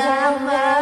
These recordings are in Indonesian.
agama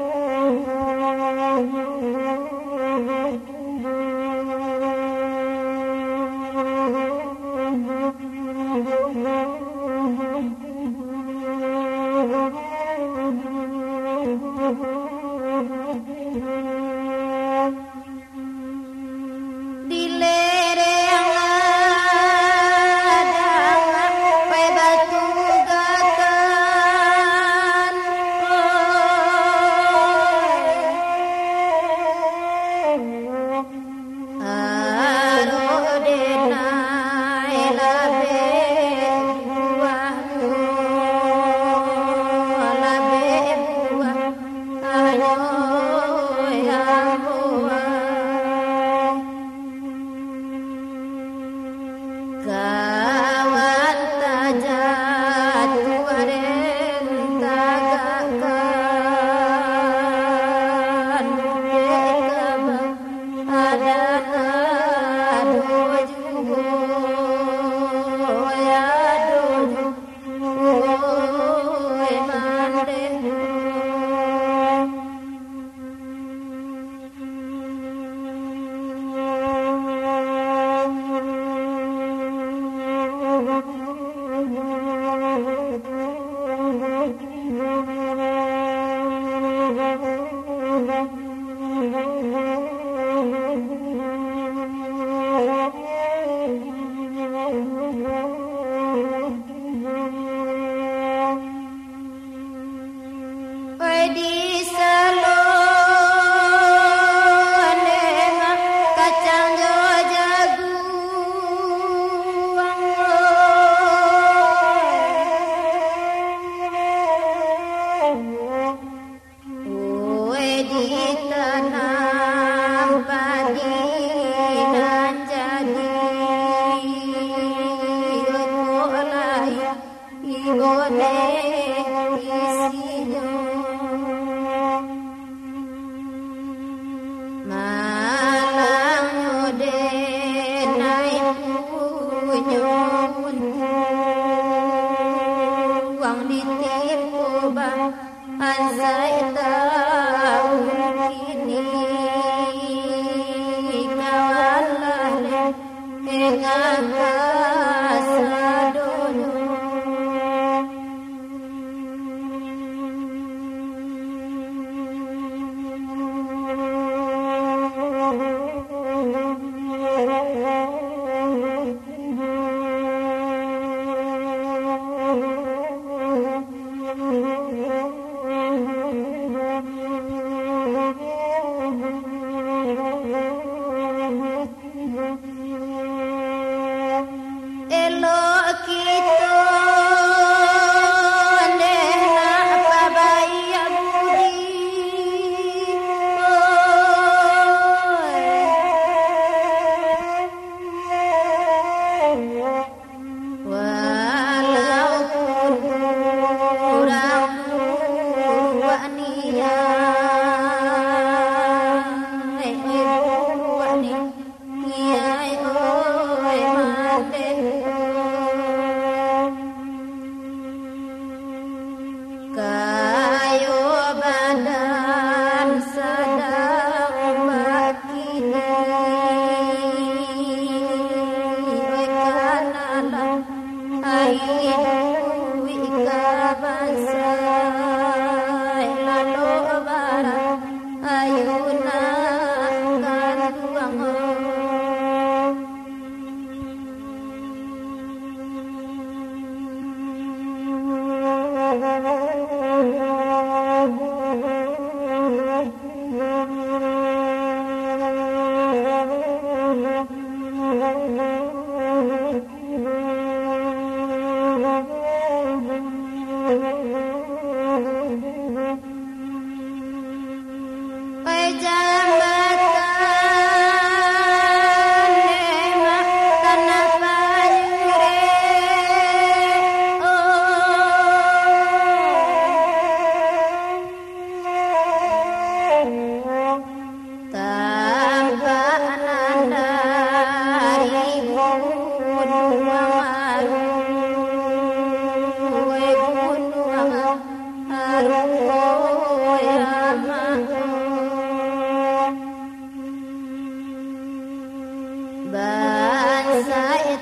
Ban saya